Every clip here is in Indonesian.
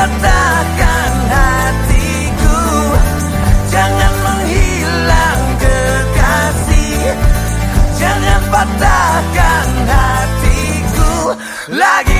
patahkan hatiku. Jangan menghilang kekasih. Jangan patahkan hatiku lagi.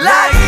like